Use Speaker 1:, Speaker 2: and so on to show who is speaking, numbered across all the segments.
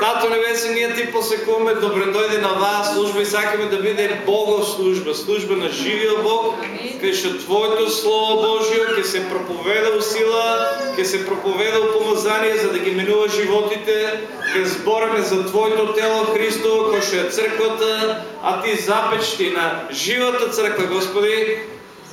Speaker 1: Тато Небесен, ние ти посекуваме, добре дойде на вас служба и сакаме да биде Богослужба, служба. На живия Бог, къде ще Твоето Слово Божие, ке се проповеда сила, ке се проповеда помазание, за да ги минува животите, ке збораме за Твоето тело Христо, кое ще е църквата, а Ти запечти на живата църква, Господи,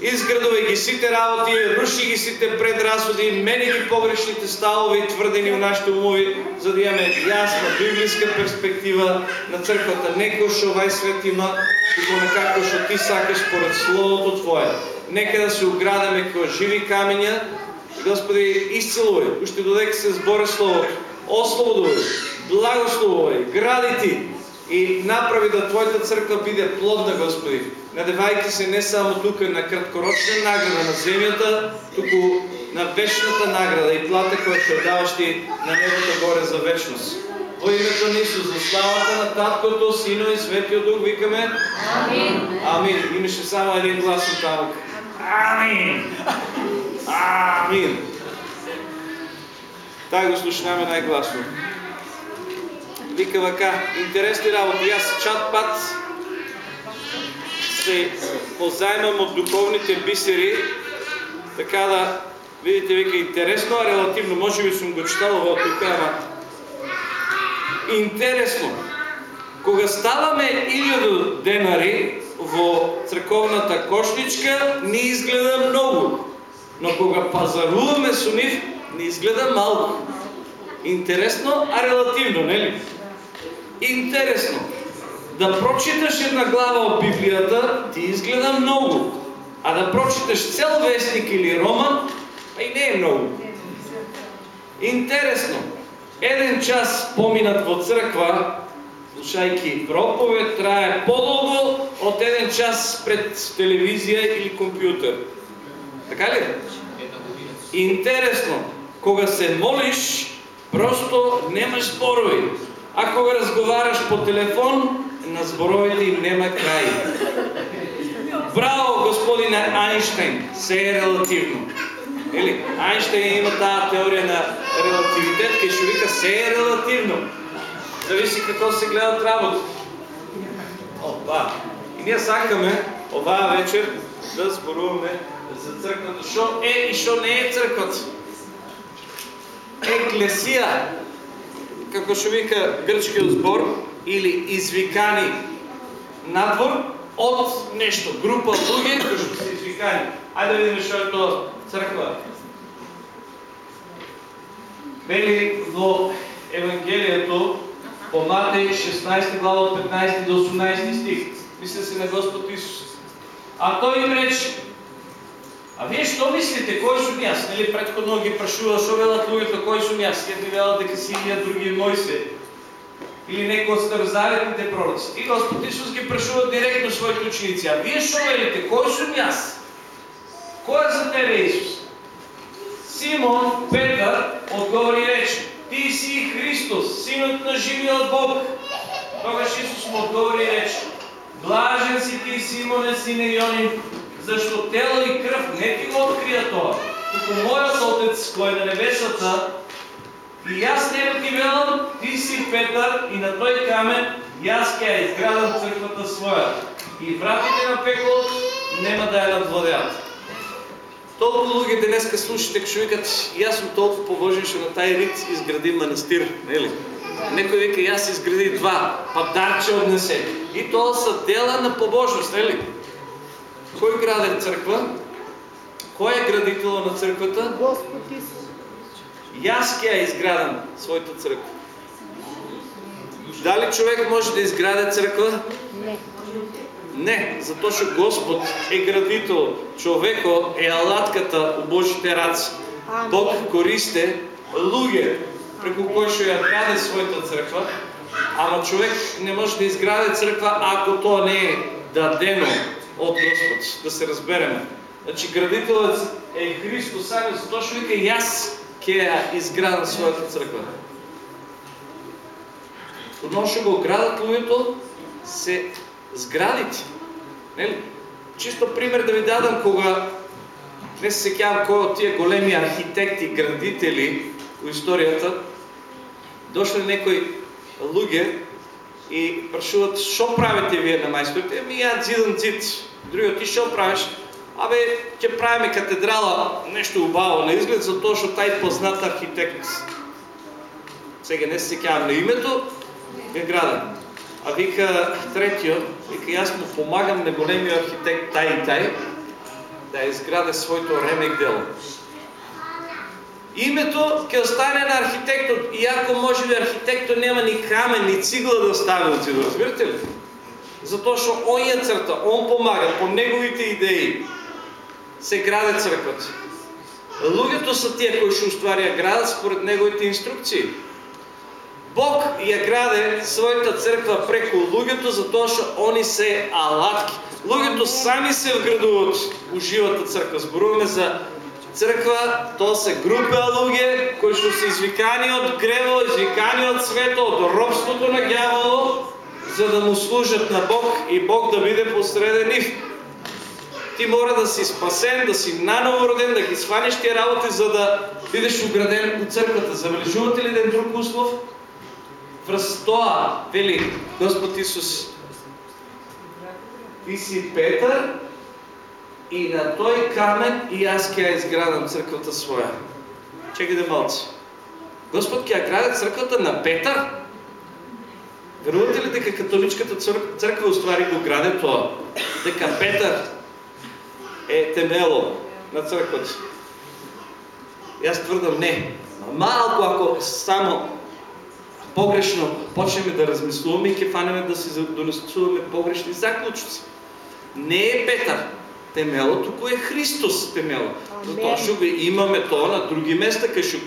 Speaker 1: Изградувай ги сите работи, руши ги сите предразсуди, мени ги погрешните ставове и твърдени в нашите умови, за да имаме ясна библейска перспектива на църквата. Нека шовай свет има, го некако шо ти сакаш според Словото Твое. Нека да се оградаме като живи каменя. Господи, изцелувай, още додека се сбори Словото. Ослободувай, благословувай, гради Ти и направи да Твоята църква биде плодна, Господи надевайки се не само тук на краткорочна награда на земята, тук на вечната награда и плата, която ще даваш ти на небото горе за вечност. Во името на Исус, за славата на Таткото, Сино и Светия Дух, викаме
Speaker 2: Амин.
Speaker 1: Амин. Имаше само един глас от там. Амин. Амин. Тай го слушнаме най-гласно. Вика вака, интересни работи. Аз чат пат се позаймам от духовните бисери, така да видите, вика, интересно, а релативно, може би съм го читал в тук, ама интересно. Кога ставаме илјаду денари во црковната кошничка, не изгледа много. Но кога пазаруваме со нив, не изгледа малко. Интересно, а релативно, нели? Интересно да прочиташ една глава от Библията, ти изгледа много. А да прочиташ цел вестник или роман, а и не е много. Интересно. Един час поминат во църква, слушайки проповед, трае по-дълго от един час пред телевизия или компютър. Така ли? Интересно. Кога се молиш, просто немаш спорови. А кога разговаряш по телефон, на зборовете им нема край. Браво, господине Айнштейн, се е релативно. Или, Айнштейн има тази теория на релативитет, кај ще вика се е релативно. Зависи какво се гледат работа. Опа! И ние сакаме оваа вечер да зборуваме за църквата. Шо е и шо не е църквата? Еклесия, како ще вика гръцкиот збор, или извикани надвор от нещо. Група луѓе кои што се извикани. Ајде да видиме што е тоа црква. Вели во Евангелието по Матеј 16 глава от 15 до 18 стих. Мисля се на Господ Исус. А той им рече, а вие што мислите, кој сум јас? Нели предходно ги прашува, што велат луѓето, кој сум јас? Едни велат дека си Илија, други Мојсе или некои от старозаветните пророци. И Господ Исус ги прашува директно своите ученици. А вие що велите? Кой съм аз? Кой е за тебе Исус? Симон Петър отговори рече, Ти си Христос, синът на живия Бог. Тогаш Исус му отговори рече, Блажен си ти, Симоне, сине Йонин, защо тело и кръв не ти го открия това, тук моят Отец, кой е на небесата, и аз тебе ти велам, ти си Петър и на той камен и аз ке изградам църквата своя. И вратите на пекло нема да я надвладят. Толкова луѓе денеска слушате, што викат, и аз съм толкова побожен, што на taj рит изгради манастир, нели? Некој вика, аз изгради два, па дарче однесе. И тоа са дела на побожност, нели? Кој граде църква? Кој е градител на църквата?
Speaker 2: Господ Исус.
Speaker 1: Јас ќе ја изградам својата црква. Дали човек може да изгради црква?
Speaker 2: Не.
Speaker 1: Не, затоа што Господ е градител, човеко е алатката у Божите раци. Бог користе луѓе преку кои што ја гради својата црква, ама човек не може да изгради црква ако тоа не е дадено од Господ, да се разбереме. Значи градителот е Христос сами, затоа што вика јас ќе ја изградам својата црква. Одно што го градат луѓето се зградите. Нели? Чисто пример да ви дадам кога не се сеќавам кој од тие големи архитекти, градители во историјата, дошле некои луѓе и прашуват што правите вие на мајсторите? Еми ја зидам зид. Другиот ти што правиш? Абе, ќе правиме катедрала, нешто убаво на изглед, затоа што тај познат архитект. Сега не се сеќавам на името, е граден. А вика третиот, вика јас му помагам на големиот архитект тај и тај да изграде своето ремек дело. Името ќе остане на архитектот, иако може би архитектот нема ни камен, ни цигла да стави от разбирате ли? Затоа што он ја црта, он помага, по неговите идеи се граде црквата. Луѓето са тие кои што уствари ја градат според неговите инструкции. Бог ја граде својата црква преку луѓето затоа што они се алатки. Луѓето сами се вградуваат у живата црква. Зборуваме за црква, тоа се група луѓе кои што се извикани од грево, извикани од свето, од робството на ѓаволот, за да му служат на Бог и Бог да биде посреден нив. Ти мора да си спасен, да си наново роден, да ги сваниш тия работи, за да бидеш ограден от църквата. Забележувате ли един друг услов? Връз тоа, вели Господ Исус, ти си Петър, и на той камен и аз ќе изградам църквата своя. Чекайте малци. Господ ќе гради църквата на Петър? Верувате ли дека католичката църква уствари го граде тоа? Дека Петър е темело на църквата? И аз твърдам не. Малко ако само погрешно почнем да размислуваме и ќе фанеме да си донесуваме погрешни заклучици. Не е Петър, темело, тук е Христос темело. Затоа го имаме тоа на други места, кажу,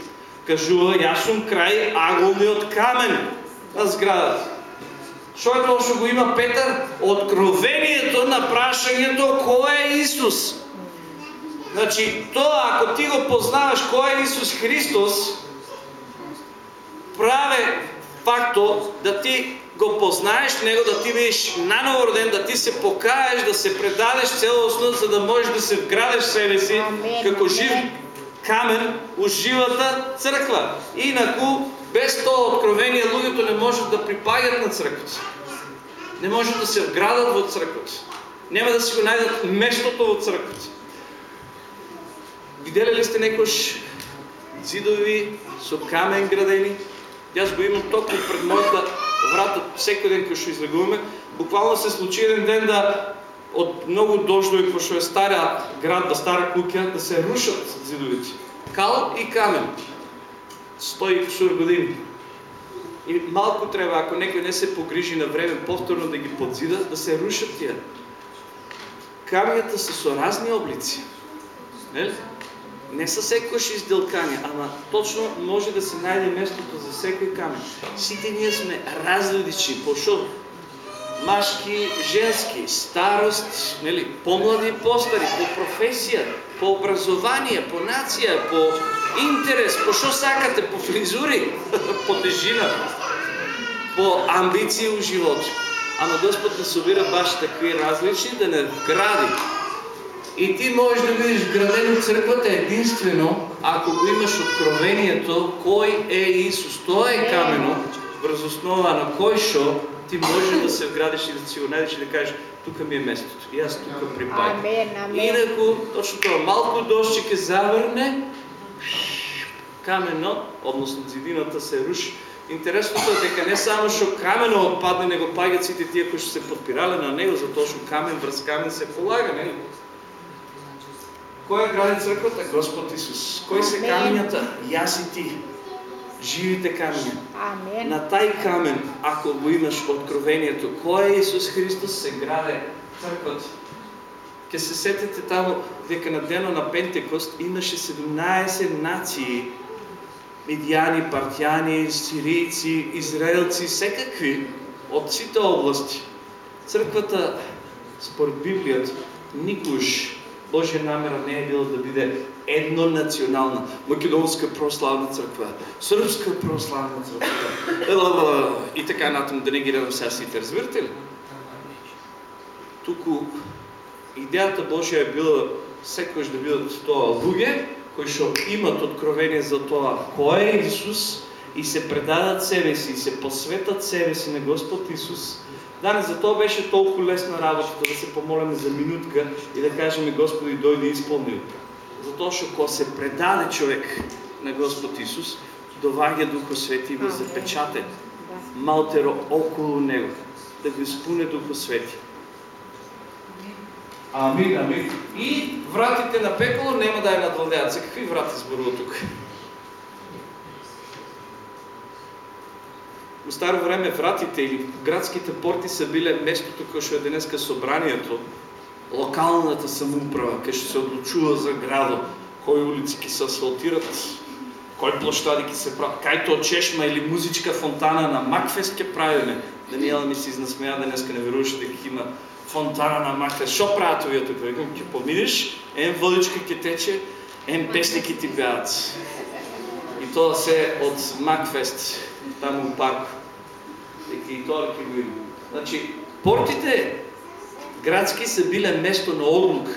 Speaker 1: кажува, јас сум крај аголниот камен на зградата. Што е тоа што го има Петар? Откровението на прашањето кој е Исус. Значи, тоа ако ти го познаваш кој е Исус Христос, праве факто да ти го познаеш него, да ти видиш наново роден, да ти се покаеш, да се предадеш целостно, за да можеш да се вградеш себе си како жив камен у живата църква. Инако, без това откровение, луѓето не можат да припагат на църквата. Не можат да се вградат в църквата. Няма да си го найдат местото в църквата. Видели ли сте некош зидови со камен градени? Аз го имам толкова пред моята врата всеки ден, като ще излегуваме. Буквално се случи един ден да от много дождови, какво е стара град, да стара кукя, да се рушат зидовите. Кал и камен. Стои кусур години. И малко трябва, ако някой не се погрижи на време повторно да ги подзида, да се рушат тия. Камията са с разни облици. Не не са секојаш изделкани, ама точно може да се найде местото за секој камен. Сите ние сме различни, по шо? Машки, женски, старост, нели, по-млади, по-стари, по професија, по образование, по нација, по интерес, по шо сакате, по фризури, по тежина, по амбиции у живот. Ама Господ не собира баш такви различни да не вгради и ти можеш да видиш градено църквата единствено, ако го имаш откровението, кой е Исус. Той е камено, връз основа на кой шо, ти можеш да се вградиш и да си го найдеш и да кажеш, тук ми е местото. И аз тук припадам. Инако, точно това, малко дощ ще завърне, камено, односно зидината се руши. Интересното е дека не само што камено отпадне, него пагат сите тие кои што се подпирале на него, затоа што камен врз камен се полага? Кой е гради църквата? Господ Исус. Кой са каменята? Яс и ти. Живите камени.
Speaker 2: Амен.
Speaker 1: На тай камен, ако го имаш откровението, кой е Исус Христос, се граде църквата. Ке се сетите там, дека на дена на Пентекост имаше 17 нации, медиани, партияни, сирийци, израелци, всекакви от сите области. Църквата, според Библията, никош Божия намера не е била да биде еднонационална. Македонска православна църква, сръбска православна църква и така натам, да не ги сега. Разбирате ли? Тук идеята Божия е била секојаш да бидат тоа луѓе, кои што имат откровение за тоа кој е Исус и се предадат себе си, и се посветат себе си на Господ Исус, Дане, за това беше толкова лесна работата да се помолим за минутка и да кажем Господи, дойде и изпълни. Затоа, що ако се предаде човек на Господ Исус, довага Духа Свети и го запечате малтеро около него, да го изпълне Духа Свети. Амин, амин. И вратите на пеколо няма да я надвладеят. За какви врати сборува тук? В старо време вратите или градските порти са биле местото, кое ще е денеска събранието, локалната самоуправа, къде ще се отлучува за градо, кои улици ки се асфалтират, кои площади ки се правят, кайто чешма или музичка фонтана на Макфест ке правиме. Даниела ми се изнасмея днеска, не веруваше дека има фонтана на Макфест. Що правят овие тук? Викам, ке помидиш, ен водичка ке тече, ен песни ки ти пеат. И то се от Макфест, там у парк. И тоа ке го има. Значи, портите градски са биле место на одлук,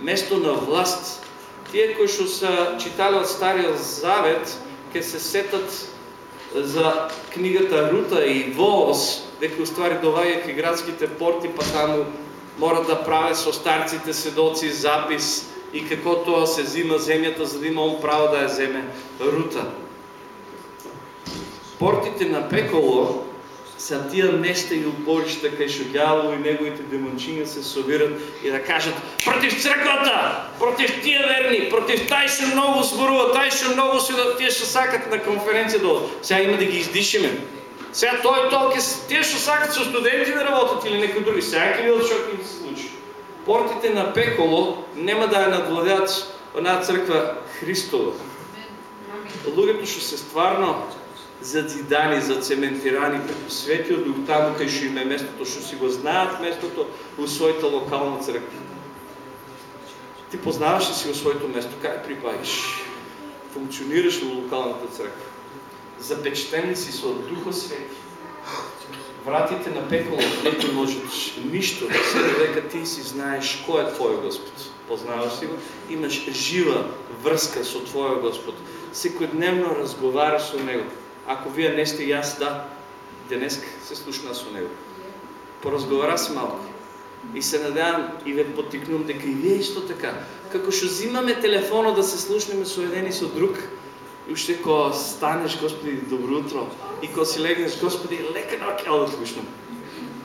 Speaker 1: место на власт. Тие кои што са читали од Стариот Завет, ке се сетат за книгата Рута и Воос, дека уствари ке градските порти, па таму мора да праве со старците седоци запис и како тоа се зима земјата, за да има он право да ја земе Рута. Портите на Пеколо са тия места и уборища, кај шо дявол и неговите демончиња се собират и да кажат против црквата, против тия верни, против тај што многу зборува, тај што многу си да тие што сакат на конференција да Сега има да ги издишиме. Сега тој толк е, тие што сакат со студенти да работат или некои други, сега ќе видат што ќе се случи. Портите на пеколо нема да ја надвладеат една црква Христова. Луѓето што се стварно зацидани, зацементирани преку Светиот Дух таму кај што им е местото, што си го знаат местото у својата локална црква. Ти познаваш ли си го своето место? Как припаѓаш? Функционираш во локалната црква? Запечтен ли си со Духа Свети? Вратите на пеколо не можеш нищо, се дека ти си знаеш кој е Твој Господ. Познаваш си го? Имаш жива врска со Твоя Господ. Секојдневно разговараш со Него ако вие не сте и аз, да, днес се слушна со него. Поразговара си малко. И се надявам и ве потикнувам дека и вие исто така. Како што взимаме телефона да се слушнеме со еден и со друг, и уште ко станеш, Господи, добро утро, и ко си легнеш, Господи, лека ноќ, да слушнам.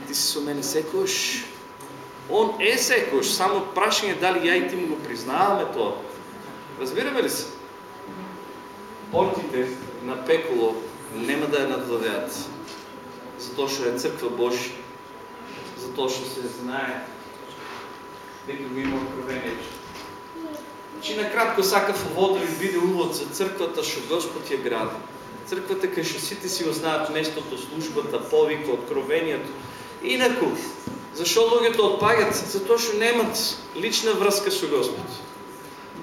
Speaker 1: Ти си со мене секош. Он е секош, само прашање дали ја и ти му го признаваме тоа. Разбираме ли се? Портите на пеколо нема да я надвладеат. Затоа што е црква Божия. Затоа што се знае дека го има откровението. Значи накратко сакав увод да ви биде увод за црквата што Господ ја гради. Црквата кај што сите си го знаат местото, службата, повика, откровението. Инаку, зашо луѓето отпагат? Затоа што немат лична врска со Господ.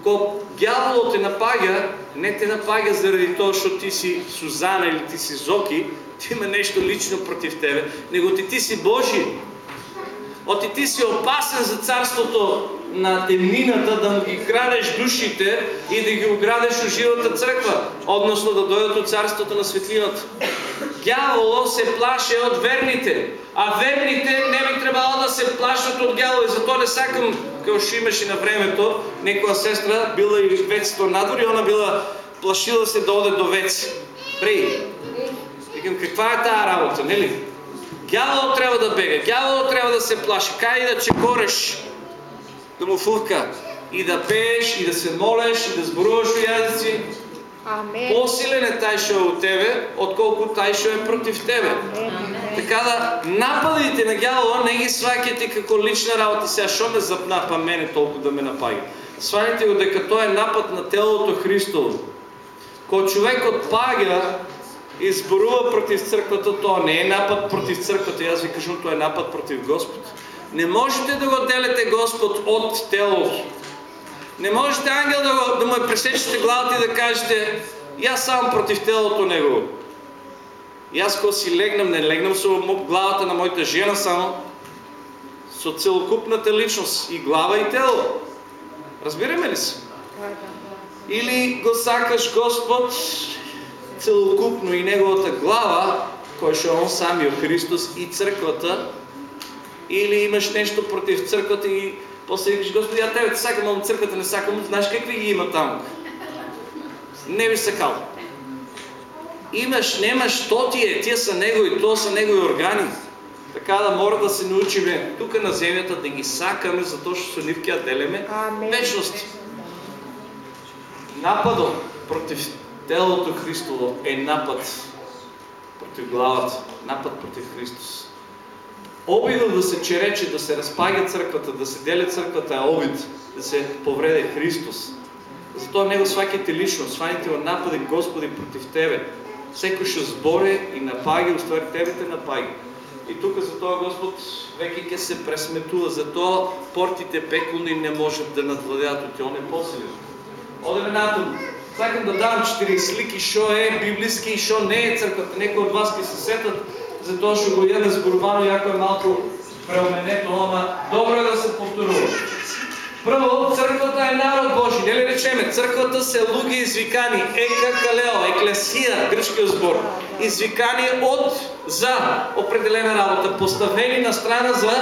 Speaker 1: Кога дяволот те напага, не те напага заради тоа што ти си Сузана или ти си Зоки, ти има нещо лично против тебе, него ти ти си Божи. Оти ти си опасен за царството на темнината, да ги крадеш душите и да ги оградеш от живата църква, односно да дойдат от царството на светлината. Дяволо се плаше от верните, а верните не би трябвало да се плашат от дявола. И зато не сакам, като ще имаше на времето, некоя сестра била и вецето надвор и она била плашила се да оде до вец. Прей, викам, каква е тази работа, не ли? Дявол трябва да бега, дявол трябва да се плаши, кай да чекореш, да му фурка и да пееш, и да се молеш, и да сборуваш в язици. По-силен е е от тебе, отколкото що е против тебе. Амен. Така да нападите на дявола не ги свакайте како лична работа. Сега, що ме запнапа мене толкова да ме напаги? Сванете го дека той е напад на телото Христово. Кога човек отпага и зборува против църквата, то не е напад против църквата. Аз ви кажам, то е напад против Господ. Не можете да го делите Господ от телото. Не можете ангел да, го, да му пресечете главата и да кажете, и аз сам против телото него. И аз кога си легнам, не легнам со главата на моята жена само, со целокупната личност и глава и тело. Разбираме ли се? Или го сакаш Господ целокупно и неговата глава, кој што он самиот Христос и црквата, или имаш нещо против църквата и после викаш, Господи, я тебе сакам, ама църквата не сакам, знаеш какви ги има там? Не би сакал. Имаш, немаш, то ти е, тия са негови, то са негови органи. Така да мора да се научиме тук на земята да ги сакаме, затоа што со нив ќе делеме вечност. Нападом против телото Христово е напад против главата, напад против Христос. Обидът да се черече, да се разпага църквата, да се деля църквата е обид, да се повреде Христос. Затоа него сваките лично, сваните во напади Господи против Тебе. Секој што зборе и напаги, уствари Тебе те напаги. И тука за тоа Господ веќе ќе се пресметува, затоа портите пекулни не можат да надвладеат от он е посилен. Одеме натаму. Сакам да дам четири слики што е библиски и што не е црквата. Некои од вас ќе се сетат затоа што го јаде зборувано, јако е малку преоменето, ама добро е да се повторува. Прво, црквата е народ Божи. Нели речеме, црквата се луѓе извикани, ека калео, еклесија, грчкиот збор, извикани од за определена работа, поставени на страна за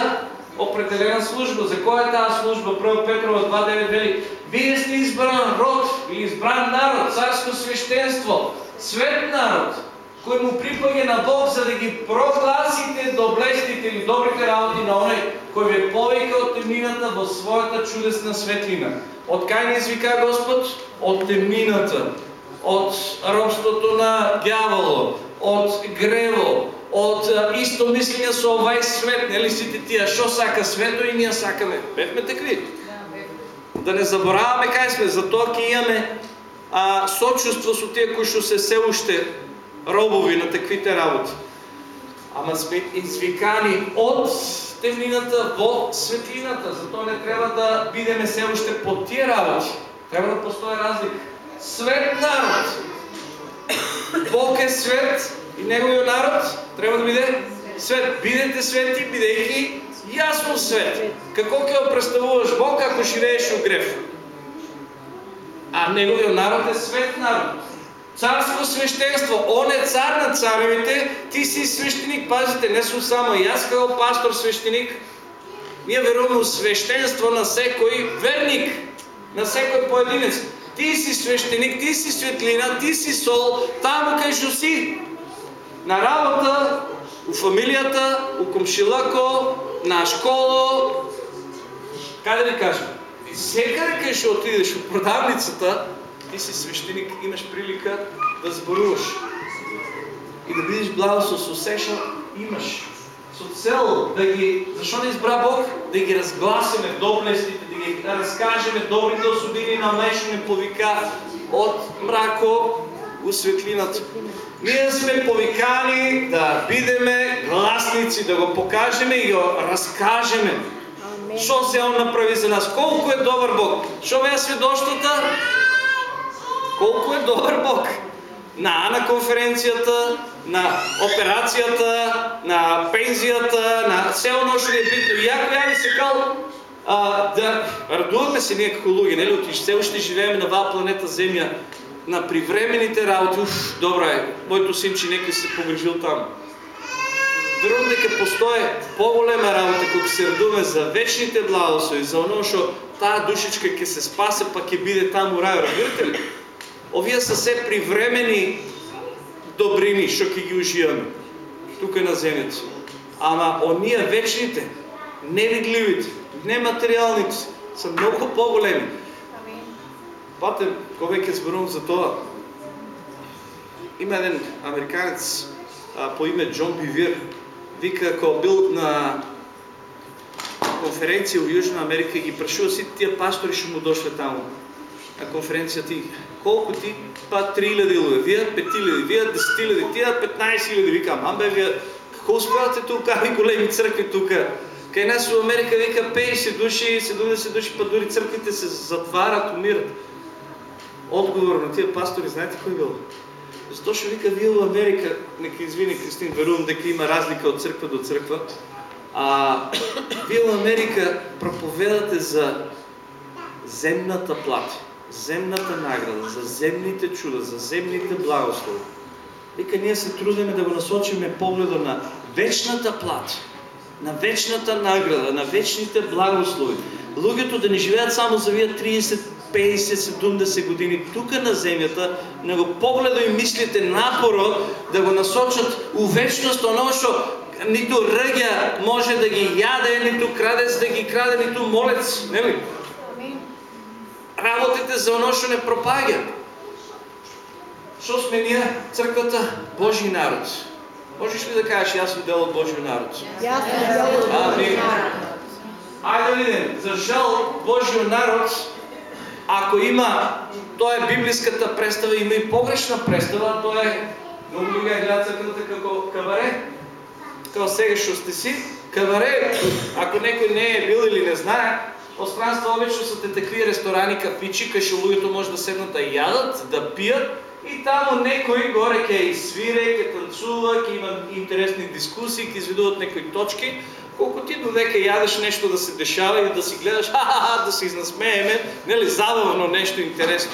Speaker 1: определена служба. За која е таа служба? 1 Петрова 2.9 вели, вие сте избран род или избран народ, царско свещенство, свет народ, кој му припаѓа на Бог за да ги прогласите доблестите или добрите работи на оној кој ве повика од темнината во својата чудесна светлина. Од кај не извика Господ? Од темнината, од робството на дјаволот, од грево, од исто мислење со овај свет, нели сите тие што сака свето и ние сакаме. Бевме такви. Да не забораваме кај сме, затоа ќе имаме а, сочувство со тие кои што се се уште робови на таквите работи. Ама сме извикани от темнината во светлината. Затоа не трябва да бидеме се още по тия работи. Трябва да постои разлика. Свет народ. Бог е свет и неговият народ трябва да биде свет. Бидете свети, бидейки ясно свет. Какво ќе представуваш Бог, ако живееш в греф? А неговият народ е свет народ. Царско свещенство. Он е цар на царевите, ти си свещеник. Пазите, не съм само и аз като пастор свещеник. Ние веруваме свещенство на всекой верник, на всекой поединец. Ти си свещеник, ти си светлина, ти си сол, там къде си. На работа, у фамилията, у комшилако, на школа. Как да ви кажа? Всекъде къде ще отидеш в продавницата, ти си свещеник, имаш прилика да зборуваш и да видиш благослов со сеша, имаш со цел да ги, защо не избра Бог? Да ги разгласиме доблестите, да ги разкажеме добрите особини на мешане повика от мрако у светлината. Ние сме повикани да бидеме гласници, да го покажеме и го разкажеме. Що се Он направи за нас? Колко е добър Бог? Що бе свидощата? Колко е добър Бог! На на конференцията, на операцията, на пензията, на все оно ще е битно. Яко я ми се кал а, да радуваме се ние како луѓе, нели, от все още живеем на ваа планета Земја, на привремените работи, уф, добра е, моето синче нека се погрежил там. Верувам дека постои по-голема работа кога се радуваме за вечните благослови, за оно што таа душичка ќе се спасе, па ќе биде таму рај, разбирате ли? Овие са се привремени добрини, што ќе ги уживаме тука на земјата. Ама оние вечните, невидливите, нематериалните, са много по-големи. Пате, кога ќе зборувам за тоа, има еден американец а, по име Джон Бивир, вика, кога бил на конференция в Южна Америка ги прашува сите тия пастори ще му дошле таму на конференцията и колко ти? Па 3000 луѓе, вие 5000, вие 10.000, тия 15.000, викам, амбе, вие какво успявате тук, ами големи църкви тук? Кай нас в Америка вика 50 души, 70 души, па дори църквите се затварят, умират. Отговор на тия пастори, знаете кой бил? Защо ще вика вие в Америка, нека извини Кристин, верувам дека има разлика от църква до църква, а вие в Америка проповедате за земната плата земната награда, за земните чуда, за земните благослови. Вика, ние се трудиме да го насочиме погледа на вечната плата, на вечната награда, на вечните благослови. Луѓето да не живеят само за вие 30, 50, 70 години тук на земята, него погледа и мислите напоро да го насочат у вечност, оно што нито ръгя може да ги яде, нито крадец да ги краде, нито молец. Нели? Работите за оно што не пропага. Що сме ние? Църквата Божий народ. Можеш ли да кажеш, аз съм дел от Божия народ?
Speaker 3: Аз съм дел от Божия народ.
Speaker 1: Айде да видим. За жал Божия народ, ако има, то е библиската представа, има и погрешна представа, то е, много ли гледат църквата како каваре, kao сега що сте си, каваре, ако некой не е бил или не знае, пространства обично са те такви ресторани, кафичи, кај луѓето може да седнат да ядат, да пият и тамо некои горе ќе свире, ќе танцува, ќе има интересни дискусии, ќе изведуват некои точки, колко ти додека ядеш нещо да се дешава и да си гледаш, ха-ха-ха, да се изнасмееме, нели, забавно нещо интересно.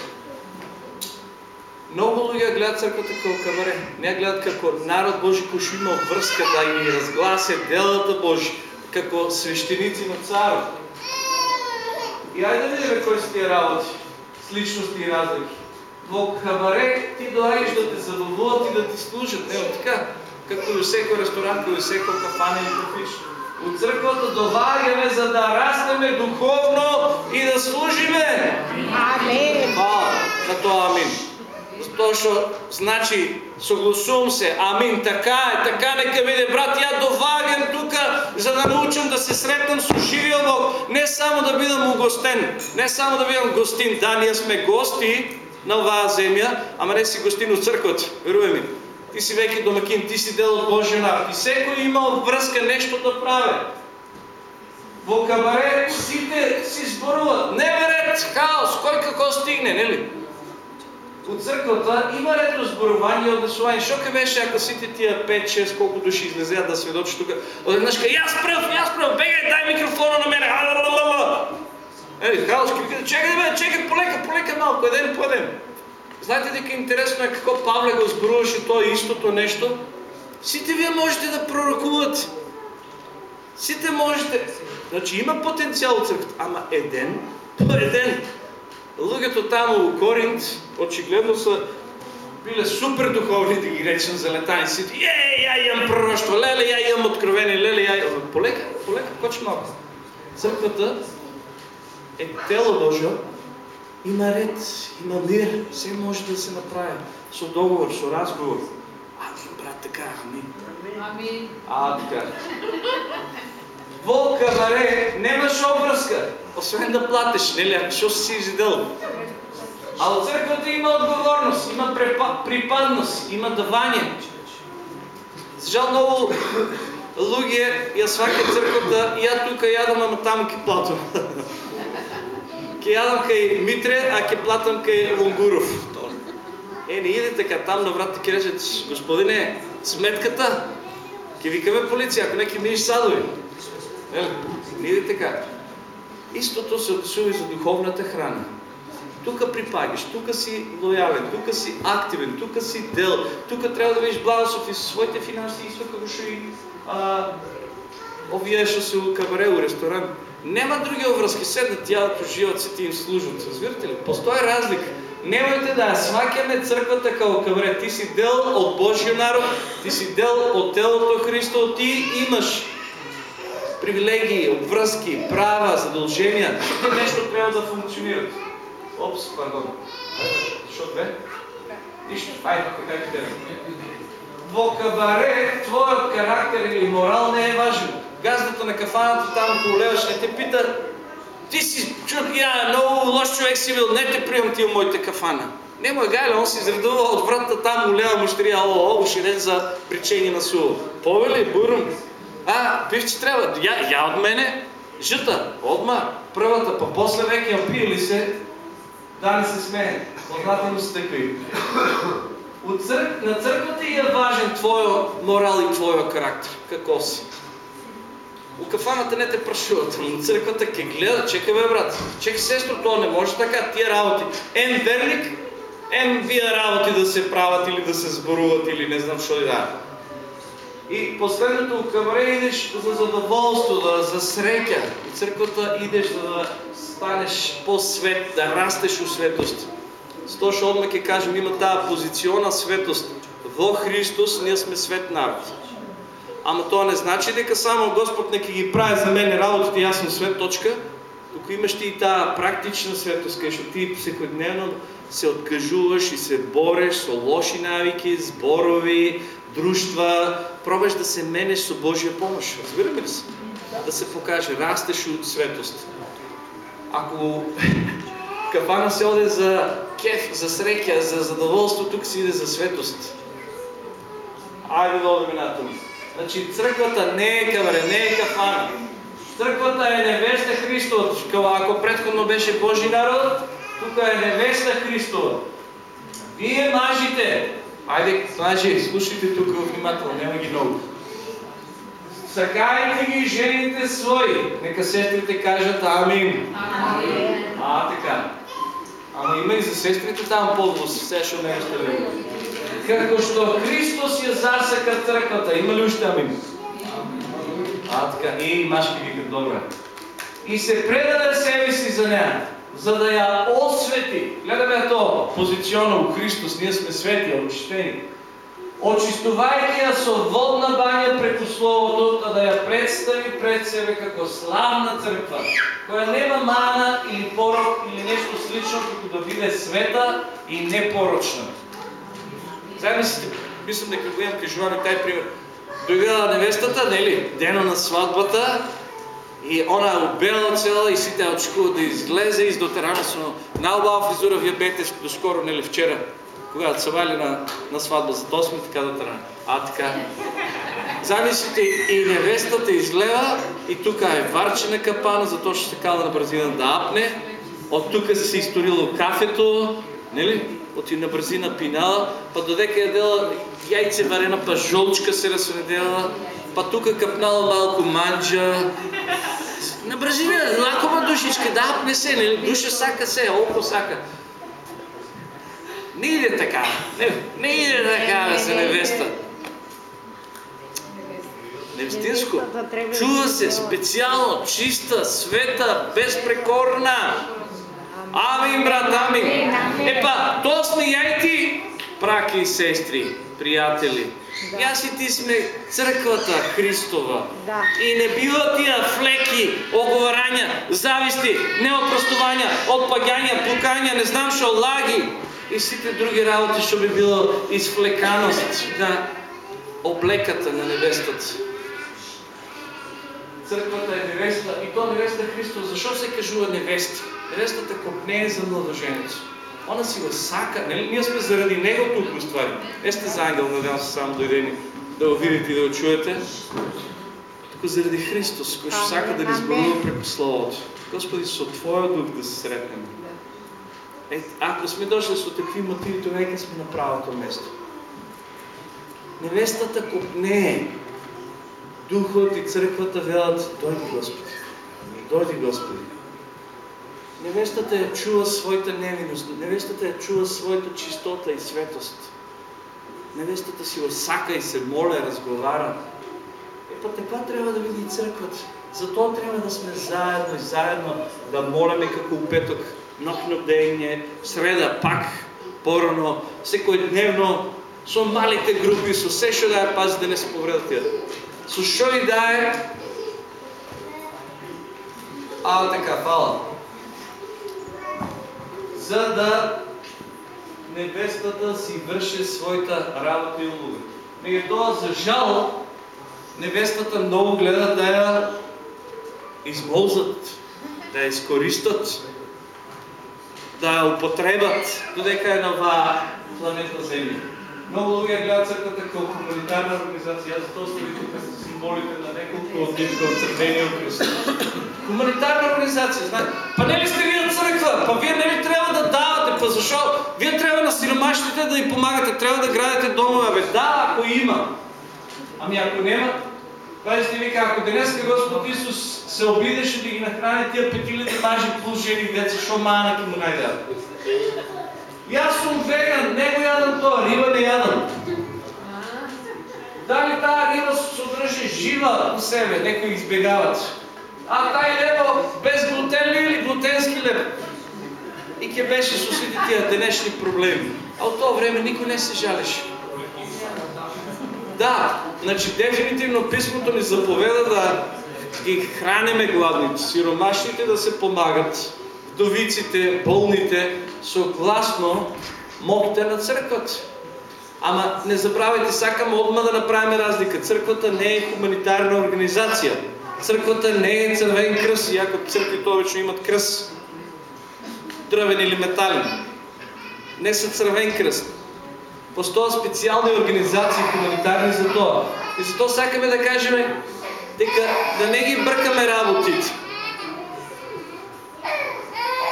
Speaker 1: Много луѓе гледат църквата като камере. Не гледат како народ Божи кој има врска да им разгласе делата Божи, како свещеници на царот. И ајде да видиме кои са тия работи, с личности и разлики. Во кабаре ти доаѓаш да те забавуват и да ти служат. Не, така, како и всеко ресторант, како и всеко кафане и кафиш. От църквата довагаме, за да растеме духовно и да служиме.
Speaker 3: Амин.
Speaker 1: Хвала на тоа што значи согласувам се, амин, така е, така нека биде. Брат, ја довагам тука за да научам да се сретнам со живиот Бог, не само да бидам угостен, не само да бидам гостин. Да, ние сме гости на оваа земја, ама не си гостин од црквата, веруваме ми. Ти си веќе домакин, ти си дел од Божия народ. И секој има врска нешто да прави. Во кабаре сите си зборуват. Не ред, хаос, кој како стигне, нели? От църквата има ред разборувание и однесувание. Що беше, ако сите тия 5-6, колко души излезят да сведочи тук, отеднъж ка, аз пръв, аз пръв, бегай, дай микрофона на мене, Ели, хаос, чекай, бе, чекай, полека, полека малко, един по един. Знаете дека интересно е какво Павле го сборуваше то истото нещо? Сите вие можете да пророкувате. Сите можете. Значи има потенциал от църквата, ама еден, то еден. Луѓето там у Коринт очигледно са биле супер духовни, да ги речем за летаниците. Е, я имам пророќство, леле, я имам откровение, леле, я имам... Полека, полека, коч малко. Църквата е тело Божие, има ред, има мир, все може да се направи. Со договор, со разговор. Амин, брат, така, амин.
Speaker 3: Амин.
Speaker 1: А, така. Во кабаре немаш обвръзка, освен да платиш, нели, ако що си изидел. А от църквата има отговорност, има припадност, има давание. Жал много луѓе ја сваќа църквата и ја тука јадам, ама таму ке платам. ке јадам кај Митре, а ке платам кај Лунгуров. Е, не иде така, там на врата ке речат, господине, сметката, ке викаме полиция, ако не ке миеш садови. Е, не иде така. Истото се отсува и за духовната храна. Тук припагаш, тук си лоялен, тук си активен, тук си дел, тук трябва да видиш благослов и своите финанси, и што и а, овие што се у кабаре, у ресторант. Нема други връзки, седнат ядат, уживат си ти им служат. Разбирате ли? Постои разлика. Немојте да сваќаме црквата како кабаре. Ти си дел од Божия народ, ти си дел од телото Христо, ти имаш привилегии, обвръзки, права, задължения. Всички нещо трябва да функционират. Опс, пардон. Защо две? Нищо. Айде, как да Во кабаре твоят характер или морал не е важен. Газдата на кафаната там, ако леваш, не те пита ти си чуд, я много лош човек си бил, не те приемам ти в моите кафана. Не му е он си изредува от врата там, улева мъщерия, о, о, уширен за причини на сува. Повели, бурум, а, пивче трябва, я, я от мене, жъта, отма, първата, па после веки я пие ли се, да не се смее, познателно са такви. От църк... На църквата е важен твоя морал и твоя характер. Какво си? У кафаната не те прашуват, но църквата ке гледа, чекай бе брат, чекай сестро, то не може така, тия работи. Ем верник, Ем вие работи да се правят или да се сборуват или не знам що и да. И последното камре идеш за задоволство, да, за среќа. И църквата идеш за да станеш по-свет, да растеш у светост. Сто што одма ќе кажем, има таа позициона светост. Во Христос ние сме свет народ. Ама тоа не значи дека само Господ нека ги прави за мене работите, јас сум свет точка. Туку имаш ти и таа практична светост, кај што ти секојдневно се откажуваш и се бореш со лоши навики, зборови, друштва, пробаш да се менеш со Божия помощ. Разбираме ли се? Да се покаже, растеш от светост. Ако кафана се оде за кеф, за среќа, за задоволство, тук си иде за светост. Айде да одем натаму. Значи црквата не е каваре, не е кафана. Црквата е невеста Христос. Ако предходно беше Божи народ, тук е невеста Христова. Вие мажите, айде, мажи, слушайте тук внимателно, няма ги много. Сакайте ги жените свои. Нека сестрите кажат Амин.
Speaker 3: Амин.
Speaker 1: А, така. Ама има и за сестрите там подлост, сега ще ме остави. Како што Христос ја засека црквата, има ли уште амин? А, така, и машки викат, добре. И се предаде себе си за нея, за да ја освети. Гледаме то, позиционно у Христос, ние сме свети, очистени. Очистувајќи ја со водна банја преку Словото, а да ја представи пред себе како славна црква, која нема мана или порок или нешто слично, како да биде света и непорочна. Замислите, мислам дека го имам кажувани тај пример. Дојдела невестата, нели, дено на свадбата, и она е убела цела и сите очекуваат да излезе из дотерана со најубава фризура, вие бете доскоро, нели, вчера, когато са вали на, на сватба за то сме така тръгнем. А така. Замислите и невестата изгледа и тук е варчена капана, затоа ще се кала на бързина да апне. От тук се изторило кафето, нели? От и на пинала, па додека е дела яйце варена, па жолчка се разсредела, па тук капнала малко манджа. На бързина, лакома душичка, да апне се, нели? Душа сака се, око сака. Не иде така. Не, не иде така да се невеста. Невестинско. Чува се специално, чиста, света, безпрекорна. Амин, брат, амин. Епа, то сме ја и ти, браки и сестри, приятели. Јас и ти сме црквата Христова.
Speaker 3: Да.
Speaker 1: И не бива тия флеки, оговарања, зависти, неопростувања, отпаѓања, пукања, не знам шо, лаги и сите други работи што би било изфлеканост на облеката на невестата. Црквата е невеста и то невеста Христос. Защо се кажува невеста? Невестата копнее за младоженец. Она си го сака, нели? Ние сме заради него тук уствари. Не сте за ангел, надявам се само дойдени да го видите и да го чуете. Тук заради Христос, кој ще сака да ни зборува преко Словото. Господи, со Твоя дух да се сретнем. Е, ако сме дошли со такви мотиви, тогава веќе сме на правото место. Невестата копнее. Духот и црквата велат, дојди Господи. Дојди Господи. Невестата ја чува својата невиност, невестата ја чува својата чистота и светост. Невестата си го сака и се моле, разговара. Е, па така треба да види и црквата. Затоа треба да сме заедно и заедно да молиме како у петок, ноќно дење, среда пак, порано, секој дневно, со малите групи, со се што да е, пази да не се повредат тие. Со што и да е, а така, фала. За да невестата си върши своята работа и улога. Меѓу тоа, за жал, невестата много гледа да я използват, да я изкористат, да я употребат, додека е на оваа планета Земја. Много луѓе гледат црквата како хуманитарна организација, аз затоа сте ви тук символите на неколку од нив како црвениот крст. Хуманитарна организација, знаете. Па не ли сте вие црква? Па вие не ли трябва да давате? Па защо? Вие трябва на сиромашните да им помагате, трябва да градите домове. Бе, да, ако има. Ами ако нема, Пазите вика, ако денеска Господ Исус се обидеше да ги нахрани тия петилите мажи плюс жени деца, шо мана ки му најдеат? Јас сум веган, не го јадам тоа, риба не јадам. Дали таа риба содржи жива у себе, некои избегават. А тај лебо без глутен ли или глутенски леб? И ќе беше со сите тие денешни проблеми. А од тоа време никој не се жалеше. Да, значи дефинитивно писмото ни заповеда да ги храниме гладните, сиромашните да се помагат, вдовиците, болните, согласно моките на църквата. Ама не забравяйте, сакам одма да направим разлика. Църквата не е хуманитарна организация. Църквата не е цървен кръст, иако църквите обично имат кръст. Дръвен или метален. Не са цървен кръст. Постоят специални организации хуманитарни за това. И затова сакаме да кажем дека да не ги бъркаме работите.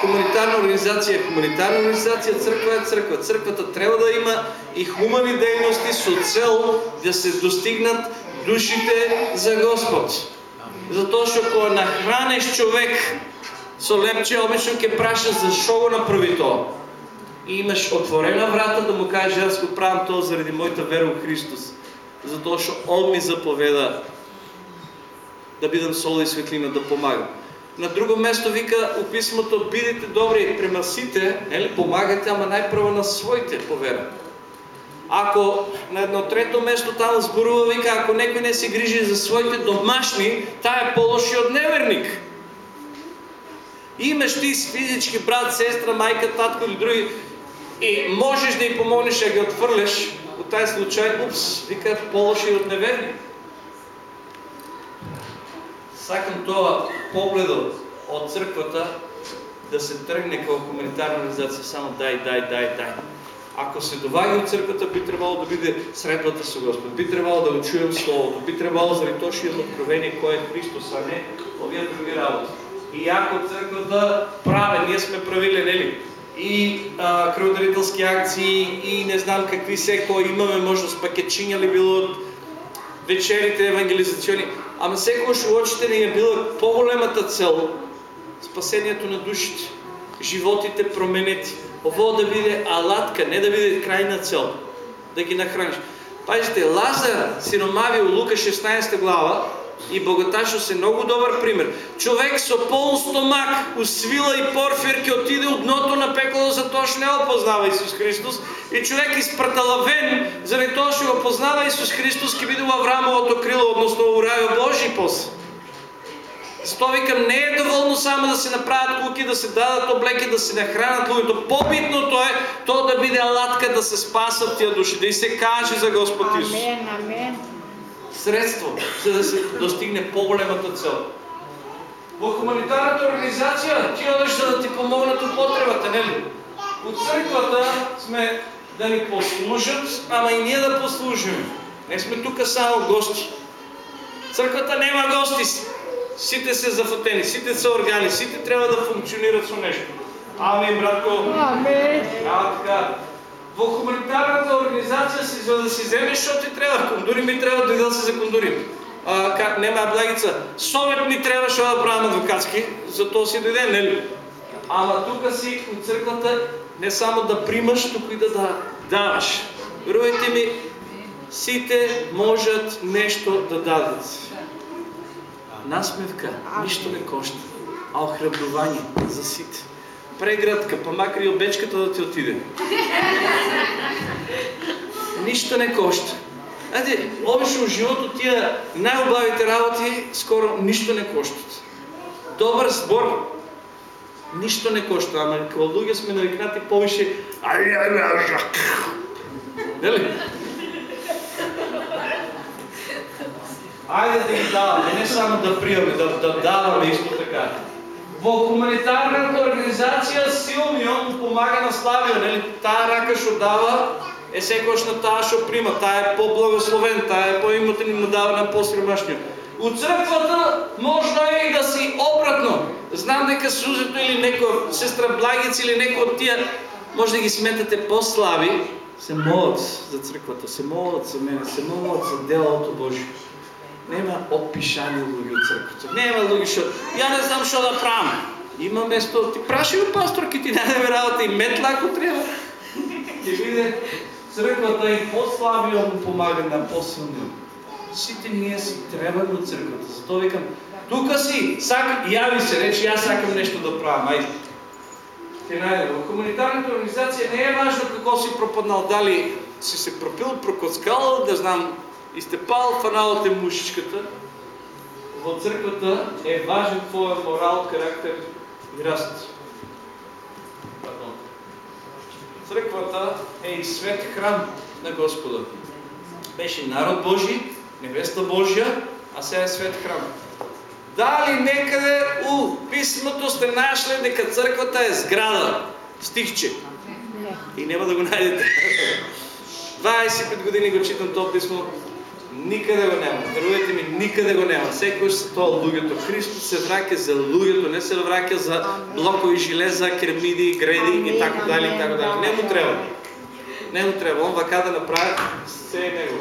Speaker 1: Хуманитарна организация е хуманитарна организация, църква е църква. Църквата трябва да има и хумани дейности с цел да се достигнат душите за Господ. Затоа што кога нахранеш човек со лепче, обично ќе праша за шо го направи тоа. И имаш отворена врата да му кажеш аз го правам тоа заради моята вера в Христос. Затоа што Он ми заповеда да бидам сол и светлина, да помагам. На друго место вика у писмото, бидете добри према сите, нели, помагате, ама най-прво на своите по вера. Ако на едно трето место там зборува, вика, ако некој не се грижи за своите домашни, тая е по-лоши от неверник. Имаш ти физички брат, сестра, майка, татко или други и можеш да й помогнеш, а ги отвърляш, от тази случай, упс, вика, по-лоши от неверник. Сакам това погледо от църквата да се тръгне към хуманитарна организация, само дай, дай, дай, дай. Ако се доваги от църквата, би трябвало да биде средбата с Господ, би трябвало да учуем Словото, би трябвало заради то ще откровение кой е Христос, а не овие други работи. И ако църквата праве, ние сме правили, нели? И а, кръводарителски акции, и не знам какви се, кой имаме, може с пакетчиня ли било вечерите евангелизационни. Ама секојаш у очите ни е била по-големата цел спасението на душите, животите променети. Ово да биде алатка, не да биде крайна цел, да ги нахраниш. Пазите, Лазар, сиромави у Лука 16 глава, и богаташо се много добър пример. Човек со пол стомак, усвила и порфир ке отиде от дното на пекло, за тоа што не опознава Исус Христос. И човек изпраталавен, заради тоа што го познава Исус Христос, ке биде у Аврамовото крило, односно у рајо Божи после. Зато викам, не е доволно само да се направят куки, да се дадат облеки, да се нахранат луѓето. Побитното е то да биде алатка да се спасат тия души, да и се каже за Господ Исус.
Speaker 3: Амен, амен.
Speaker 1: Средство, за да се достигне по-големата цел. Во хуманитарната организация ти одеш за да ти помогнат от потребата, нели? От църквата сме да ни послужат, ама и ние да послужим. Не сме тук само гости. Църквата нема гости. Сите се зафатени, сите са органи, сите трябва да функционират со нещо. Амин, братко.
Speaker 3: Амен.
Speaker 1: А, така. Во хуманитарната организация си, за да си вземеш, що ти трябва. Кондури ми трябва да се за кондури. А, как, нема благица. Совет ми трябва, що да правим адвокатски, за то си дойде, нели? Ама тук си от църквата не само да примаш, тук и да, да даваш. Верувайте ми, сите можат нещо да дадат. Насмевка, нищо не кошта, а охрабрование за сите. Преградка, па макар и обечката да ти отиде. Нищо не кошта. Знаете, обично в живота тия най-обавите работи скоро нищо не коштат. Добър сбор нищо не кошта, ама като луѓе сме навикнати повише Нели? Айде да ги даваме, не само да приемаме, да, да даваме исто така. Во хуманитарната организация силниот помага на славиот, нели? Таа рака што дава е секојаш на таа прима, таа е по-благословен, таа е по-имотен и му дава на по-сиромашниот. У црквата можно е и да си обратно. Знам дека Сузето или некој сестра Благица или некој од тие може да ги сметате по-слаби, се молат за црквата, се молат за мене, се молат за делото Божие. Нема опишани луѓе од црквата. Нема луѓе што ја не знам што да правам. Има место, ти праши го пастор, ке ти најдеме работа и метла ако треба. ќе види црквата и по-слабиот му помага на по-силниот. Сите ние си треба до црквата. Затоа викам, тука си, сак, јави се, речи, јас сакам нешто да правам, ајде. Ќе најдем. Во хуманитарната организација не е важно како си пропаднал, дали си се пропил, прокоцкал, да знам, изтепал, фанал те мушичката. Во црквата е важен твоя морал, карактер и раст. Црквата е и свет храм на Господа. Беше народ Божи, невеста Божия, а сега е свет храм. Дали некъде у писмото сте нашли дека църквата е сграда? Стихче. И няма да го найдете. 25 години го читам това писмо. Никъде го няма. Верувайте ми, никъде го няма. Секој се тоа луѓето. Христос се враќа за луѓето, не се враќа за блокови железа, кермиди, греди и така дали и така дали. Не му треба. Не му треба. Он вака да направи се е него.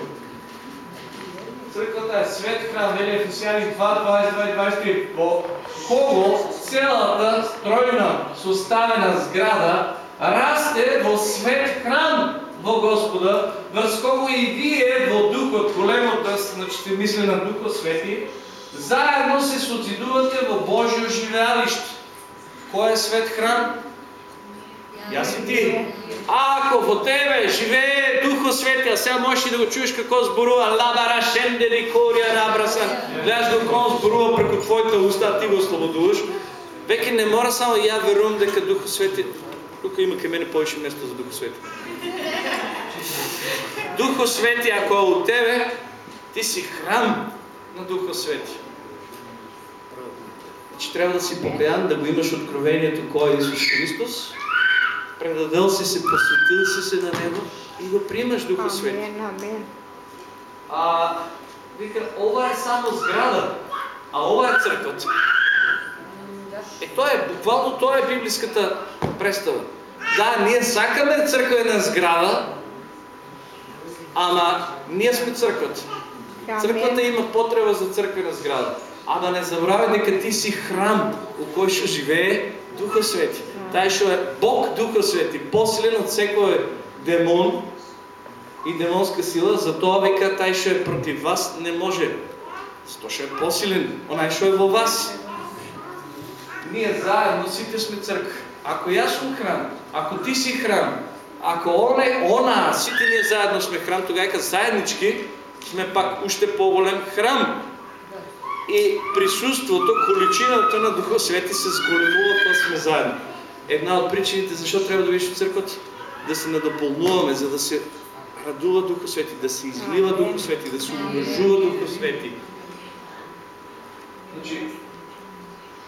Speaker 2: Црквата е свет храм, вели Ефесяни 2, 22 и 23. Во кого целата стройна составена зграда расте во свет храм во Господа, врз кого и вие во духот, големота, значи мисли на Духот Свети, заедно се созидувате во Божјо живеалиште. Кој е свет храм?
Speaker 1: Јас и ти. Ако во тебе живее Духот Свети, а сега можеш и да го чуеш како зборува лабара шендери корија набрасан, гледаш го кон зборува преку твоите уста, а ти го ослободуваш. Веќе не мора само ја верувам дека Духот Свети Тука има кај мене повече место за Духот Свети. Духот Свети, ако е от тебе, ти си храм на Духа Свети. Значи трябва да си покаян, да го имаш откровението кой е Исус Христос, предадел си се, посветил си се на Него и го приемаш Духа Свети. А, вика, ова е само сграда, а ова е църквата. Е, то е, буквално то е библиската представа. Да, ние сакаме църквена сграда, ама ние сме църквата. Църквата има потреба за църквена сграда. Ама не забравяй дека ти си храм у кој што живее Духа Свети. Тај што е Бог Духа Свети, посилен од секој демон и демонска сила, затоа века тај што е против вас не може. Зато што е посилен, онај што е во вас. Ние заедно сите сме црква. Ако јас сум храм, ако ти си храм, ако оне, она, сите ние заедно сме храм, тогава дека заеднички сме пак уште по-голем храм. И присуството, количината на Духа Свети се сголемува, когато сме заедно. Една от причините защо трябва да видиш в църквата, да се надопълнуваме, за да се радува Духа Свети, да се излива Духа Свети, да се умножува Духа Свети.
Speaker 2: Значи,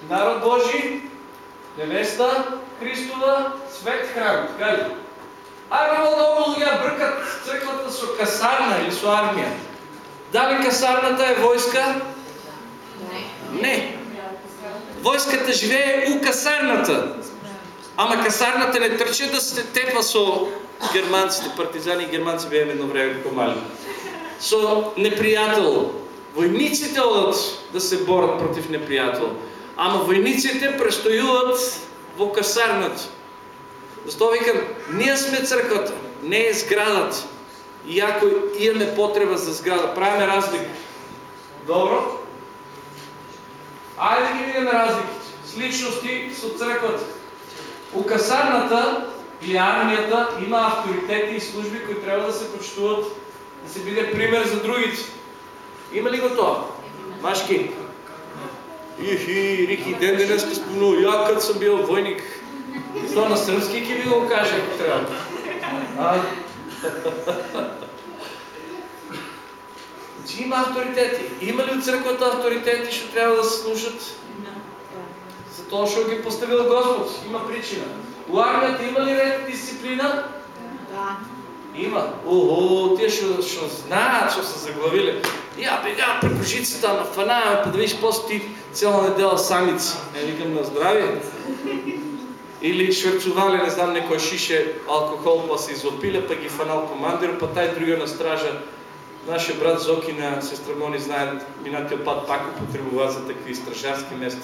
Speaker 2: народ Божи, невеста Христова, свет храм. Така ли? А има много луѓе бъркат църквата со касарна или со армия.
Speaker 1: Дали касарната е войска? Не. Войската живее у касарната. Ама касарната не трче да се тепа со германците, партизани и германци бееме едно време како мали. Со непријател. Војниците одат да се борат против непријател. Ама војниците престојуват во касарната. Затоа викам, ние сме црквата, не е зградата. И ако имаме потреба за зграда, правиме разлика.
Speaker 2: Добро? Айде да ги видиме разликите. С личности со црквата. У касарната и армията има авторитети и служби, които трябва да се почитуват, да се биде пример за другите.
Speaker 1: Има ли го тоа? Машки? Ихи, Рики, ден денес ке спомнул, ја кад съм бил войник.
Speaker 2: И то на сръбски ки ви го каже, ако трябва. А?
Speaker 1: Значи има авторитети. Има ли от църквата авторитети, ще трябва да се слушат?
Speaker 2: Затоа што ги поставил Господ. Има причина. У армията има ли ред дисциплина?
Speaker 3: Да.
Speaker 1: Има. Ого, тие што, што знаат, што се заглавиле. Я бегам преко жицата, ама фанајаме, па да видиш после ти цела недела самици. Не викам на здравие. Или шверцувале, не знам, некој шише алкохол, па се изопиле, па ги фанал командир, па тај другия на стража. Нашия брат Зоки на сестра Мони знаят, минатия път пак употребува за такви стражарски места.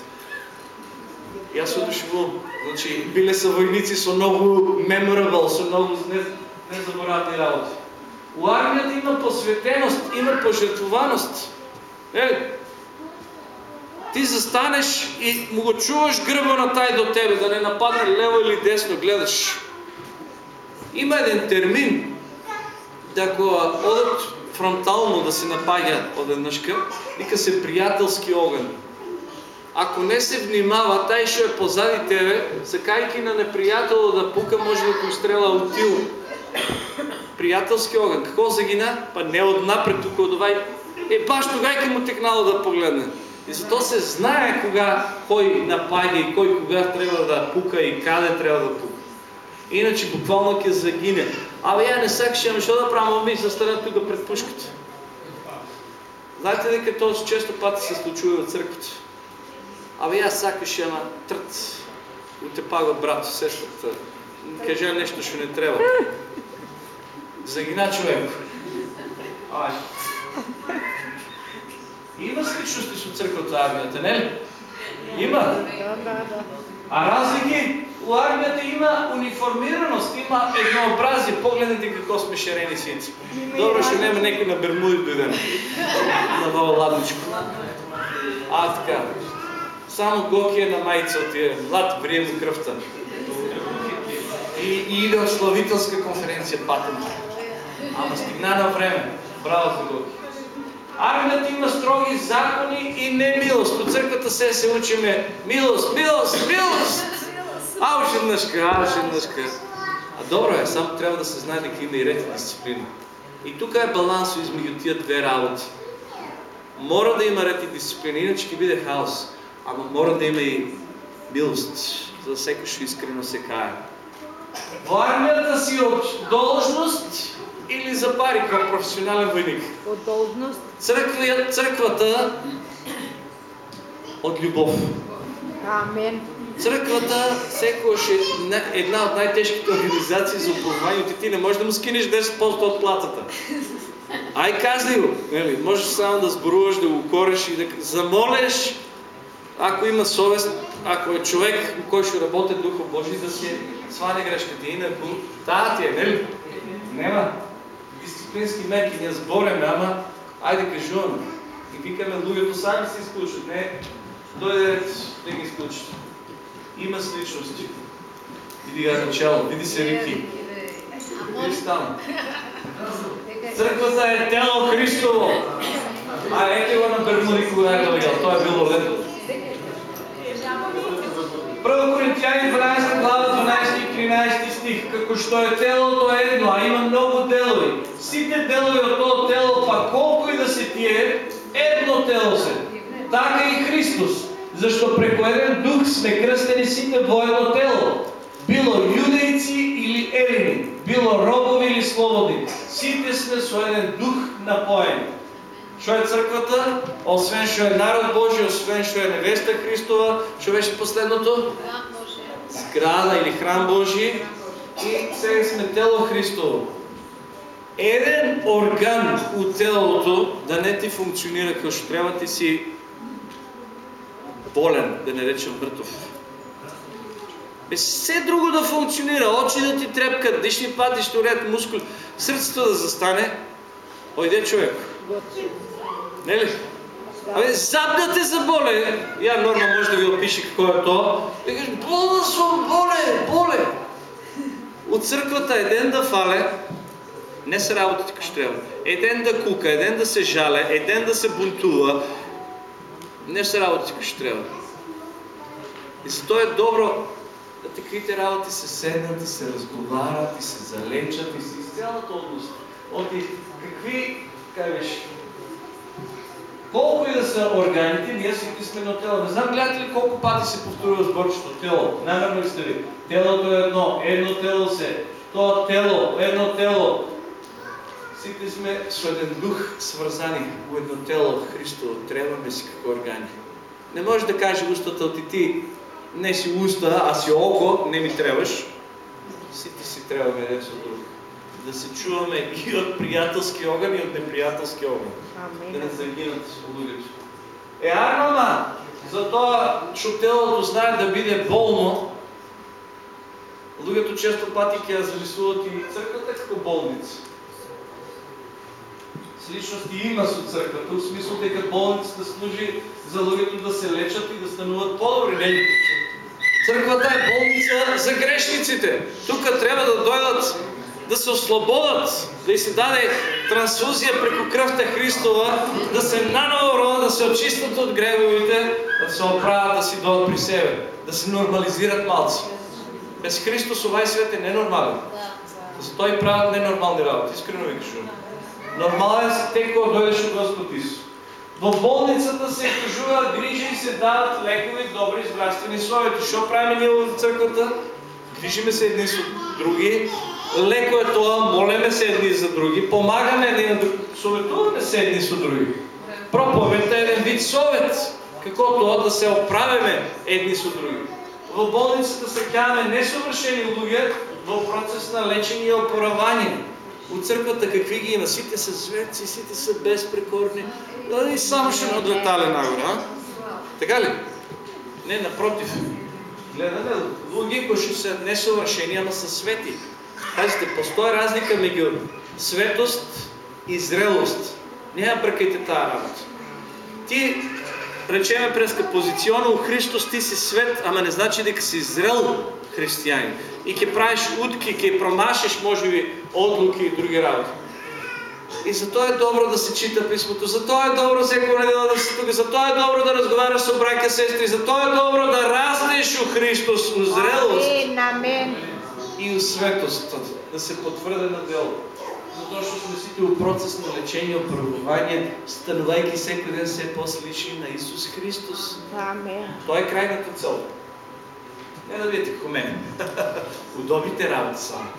Speaker 1: И аз се одушевувам. Значи, биле са войници со много memorable, со много не,
Speaker 2: незаборавни работи.
Speaker 1: У армията има посветеност, има пожертвованост. Е, ти застанеш и му го чуваш гръба на тай до тебе, да не нападне лево или десно, гледаш. Има един термин, да ако одат фронтално да се нападя от еднъжка, вика се приятелски огън. Ако не се внимава, тай ще е позади тебе, сакайки на неприятел да пука, може да го изстрела от тил. Приятелски огън. Какво загина? Па не от напред, тук от овай. Е, баш тогава му текнало да погледне. И зато се знае кога кой напади и кой кога трябва да пука и къде трябва да пука. Иначе буквално ќе загине. Абе, я не сакаше, ами що да правим ми застана тук пред пушката. Знаете дека тоа често пати се случува в църквата. Абе, я сакаш, ама трът. Утепага брат, сестрата. Кажа нещо, ще не трябва. Загина човек.
Speaker 2: Ай. Има сличности от църквата армията, не ли? Има. А разлики? У армията има униформираност, има еднообразие. Погледнете какво сме шерени синци. Добре, ще нема некои на Бермуди дойдем. На нова ладничко. А, така. Само Гоки е на майца от тия млад прием кръвта. И, и иде славителска конференция патен. Ама стигна на време. Браво за Гоки. Армията има строги закони и не милост. От църквата се се учиме милост, милост, милост. Ау, женъжка, ау, женъжка. А добро е, само трябва да се знае дека има и ред и дисциплина. И тук е баланс измеѓу тия две работи. Мора да има ред и дисциплина, иначе ќе биде хаос. Ама мора да има и милост, за да секој што искрено се кае. Во армията си от должност или за пари като професионален войник.
Speaker 3: От
Speaker 1: църквата от любов.
Speaker 3: Амен.
Speaker 1: Църквата секогаш е на- една от най-тежките организации за образованието. Ти не можеш да му скинеш 10% от платата. Ай, казли го. Нали? Можеш само да сборуваш, да го кореш и да замолеш, ако има съвест, ако е човек, който ще работи Духа Божий, да си сване грешката. Инако, тая ти е, нели? Нема. Дисциплински мерки ние сбореме, ама айде кажуваме. И викаме, луѓето сами се изключват. Не, дойде да ги изключат. Има с личности. Види ga начало, види се Рики. Види стана. Църквата е тело Христово. А ете го на Бермуди, кога е дойдел. Той е било лето. Прво Коринтияни 12 глава 12 и 13 стих. Како што е телото едно, а има многу делови. Сите делови од тоа тело, па колко и да се тие, едно тело се. Така и Христос. Зашто преко еден дух сме крстени сите во едно тело. Било јудејци или елини, било робови или слободни. Сите сме со еден дух напоени. Що е църквата? Освен що е народ Божий, освен що е невеста Христова, що беше последното? Сграда или храм Божий. И сега сме тело Христово. Еден орган от телото да не ти функционира като ще трябва, ти си болен, да не речем мъртов. Без все друго да функционира, очи да ти трепкат, дишни пати ще урят мускул, сърцето да застане, ойде човек. Не ли? Абе, зад да те заболе, я Норма може да ви опише какво е то, и кажеш, болна съм, боле, боле. От църквата един да фале, не така ще трябва. Един да кука, един да се жале, един да се бунтува, не се работи така ще трябва. И зато е добро да такивите работи се седнат и се разговарят и се залечат и се из цялата област. От и какви, как беше, колко и да са органите, ние сме едно тело. Не знам, гледате ли колко пъти се повторува сборчето тело? Намерно ли сте ви? Телото е едно, едно тело се. То тело, едно тело. Всички сме с един дух свързани в едно тело Христово. Трябваме си како органи. Не може да каже устата ти ти, не си уста, а си око, не ми трябваш. Всички си трябваме един с друг. Да се чуваме и от приятелски огън, и от неприятелски огън да не загинат луѓето. Е, армама, затоа што телото знае да биде болно, Луѓето често пати ќе ја замислуваат и црквата како болница. Сличности има со црквата, в смисъл дека болницата служи за луѓето да се лечат и да стануват по-добри. Църквата е болница за грешниците. Тук трябва да дойдат да се ослободат, да й се даде трансфузия преко кръвта Христова, да се наново родят, да се очистят от греховите, да се оправят, да си дойдат при себе, да се нормализират малци. Без Христос овай свет е ненормален. Затова и правят ненормални работи. Искрено ви кажу. Нормален се те, кога дойдеш от Господ Исус. В болницата се кажува грижи и се дават лекови, добри, здравствени словети. Що правим ние в църквата? Грижиме се едни с други. Леко е това, молеме се едни за други, помагаме едни на други, съветуваме се едни с други. Проповедта е един вид совет, какво това да се оправяме едни с други. В болницата се каваме несъвършени луѓе в процес на лечение и оправание. От църквата какви ги има? Сите са светци, сите са безпрекорни. И само ще му отлетали нагоре, а? Така ли? Не, напротив. Гледаме луѓе кои ще са несъвършени, ама са свети. Пазите, постои разлика между светост и зрелост. Не я бъркайте тази работа. Ти, речеме преска позиционно Христос, ти си свет, ама не значи дека си зрел християнин. И ке правиш утки, промашеш, може би, отлуки и други работи. И затова е добро да се чита писмото, затова е добро всеко неделя да се тук, затова е добро да разговаряш с браќа сестри, затова е добро да растеш у Христос, у зрелост
Speaker 3: Амин, амин.
Speaker 1: И у светост, да се потвърде на дело. Затоа што сме сите у процес на лечение, оправдување, станувајќи секој ден се по-слични на Исус Христос.
Speaker 3: Амин.
Speaker 1: Тоа е крајната цел. Не да видите како мене. Удобните работи само.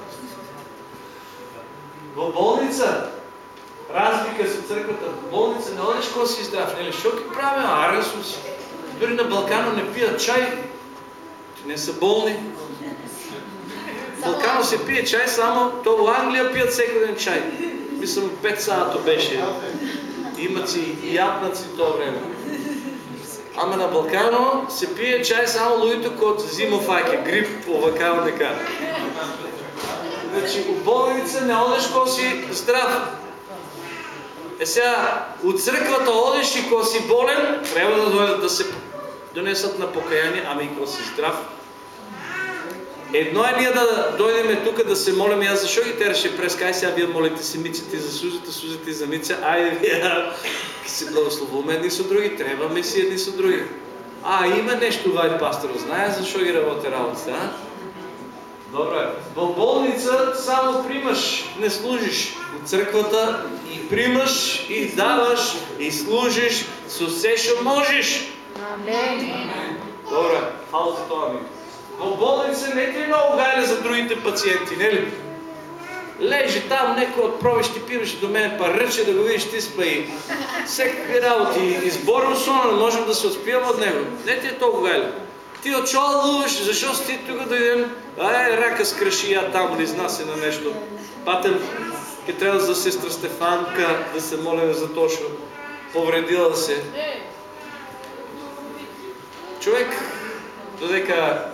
Speaker 1: Во болница, разлика со црквата, во болница не одиш кога си здрав, нели? Што ќе правиме? Аресус. Дори на Балкано не пият чај. Не са болни. Балкано се пие чай само, то во Англија пият секој ден чај. Мислам, 5 сато беше. Имат си и јапнаци тоа време. Ама на Балкано се пие чај само луѓето кod зима фаќа, грип, овакао нека. Значи, у болница не одеш кога си здрав. Е сега, от църквата одеш и кога си болен, трябва да дойдат да се донесат на покаяние, ами кога си здрав. Едно е ние да дойдем тук да се молим, аз защо ги тераше през кай сега вие молите си миците за Сузите, Сузите за Мица, айде вие се благословуваме едни со други, трябваме си едни со други. А, има нещо, вай пастор, знае защо ги работи работата, а? Добре. В болница само примаш, не служиш. От църквата и примаш, и даваш, и служиш, со се шо можеш. Добре, фала за това ми. В болница не е много галя за другите пациенти, не ли? Лежи там, некој от ти пиваш до мене, па ръче да го видиш ти спа и всекакви работи. Изборно сон, не можем да се отспивам от него. Не ти е толкова галя. Ти от луваш, защо си ти тук дойдем? Ай, рака скръши я там да изнася на нещо. Патем, ке трябва за сестра Стефанка да се молим за то, що повредила се. Човек, додека,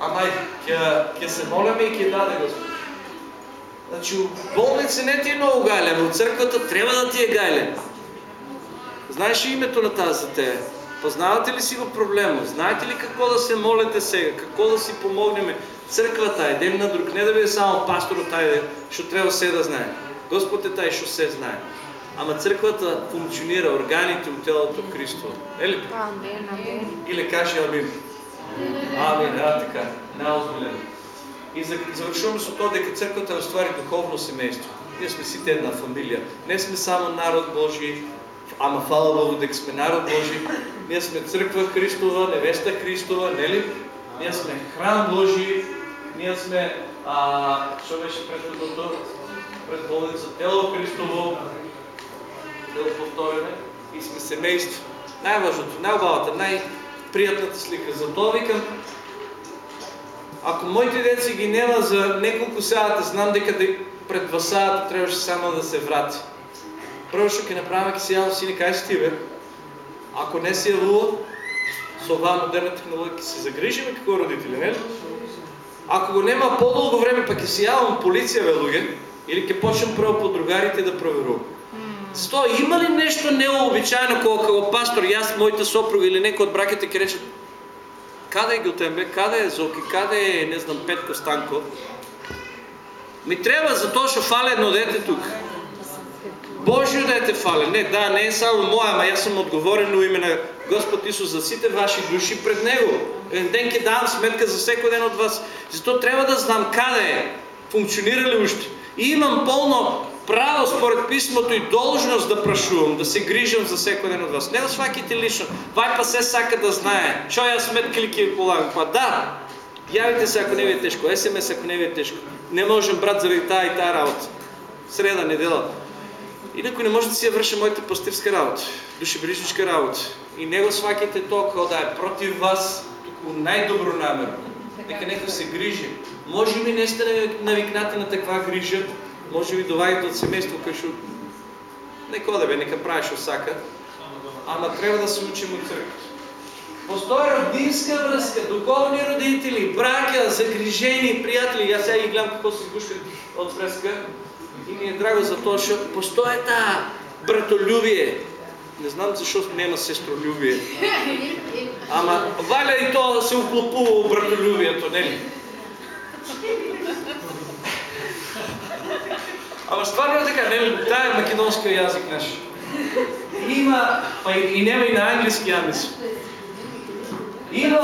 Speaker 1: амай, ке, ке се молиме и ке даде Господ. Значи, у болница не ти е много гален, от църквата трябва да ти е гален. Знаеш ли името на тази за те? Познавате ли си го проблема? Знаете ли какво да се молите сега? Какво да си помогнем? Църквата е ден на друг. Не да бъде само пастор от тая, що трябва все да знае. Господ е тай, що все знае. Ама църквата функционира, органите от телото Христово. Ели?
Speaker 3: Амин, амин.
Speaker 1: Или каже Амин. Амин, да, така. Наозмилено. И за- завършваме с това, дека църквата разтвари духовно семейство. Ние сме сите една фамилия. Не сме само народ Божий, ама фала Богу дека сме народ Божий. Ние сме църква Христова, невеста Христова, нели? Ние сме храм Божий, ние сме, а, що беше предходното? Пред болница тело Христово, да го и сме семейство. Най-важното, най-обалата, най-приятната слика. Затова викам, ако моите деца ги нема за неколко сеата, знам дека де- пред два сеата трябваше само да се врати. Прво што ќе направиме ќе се јавам кај си ти бе. Ако не се јавува, со оваа модерна технологија се загрижиме како родители, не? Ако го нема по-дълго време, пък ќе се јавам полиција, бе, луѓе, или ќе почнем прво по другарите да проверувам. Сто, има ли нещо необичайно кога како пастор, јас, моята сопруга или некој од браките ќе рече Каде е Гилтембе, каде е Зоки, каде е, не знам, Петко Станко? Ми треба за тоа што фале едно дете тук. Божио дете фале. Не, да, не е само моја, ама јас сум одговорен у име на Господ Исус за сите ваши души пред Него. Еден ден ќе давам сметка за секој ден од вас. Затоа треба да знам каде е, функционира ли уште. И имам полно право според писмото и должност да прашувам, да се грижам за секој ден од вас. Не да сваките лично. Вај па се сака да знае. Што ја сметки ли ќе полагам? Па да, Јавите се ако не ви е тешко, СМС ако не ви е тешко. Не можем брат заради таа и таа работа. Среда, недела. Инако не може да си ја врша моите пастирска работа, душебрижничка работа. И не го сваките тоа како да е против вас, туку најдобро намерно. Нека некој се грижи. Може би не сте навикнати на таква грижа, може би доваѓате од семејство кај што нека оде бе, нека прави што ама треба да се учиме од црквата. Постои родинска връзка, духовни родители, браќа, загрижени, приятели. Јас сега ги гледам како се изгушкат од връзка и ми е драго за тоа што постои таа братолюбие. Не знам защо нема сестролюбие. Ама валя и тоа се уклопува братолюбието, нели? Ама стварно е така, нели? Таа е македонски јазик наш. Има, па и, и нема и на англиски, ја мислам. Има